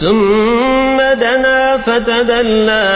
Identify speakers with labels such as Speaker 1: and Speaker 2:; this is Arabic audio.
Speaker 1: ثم دنا فتدلى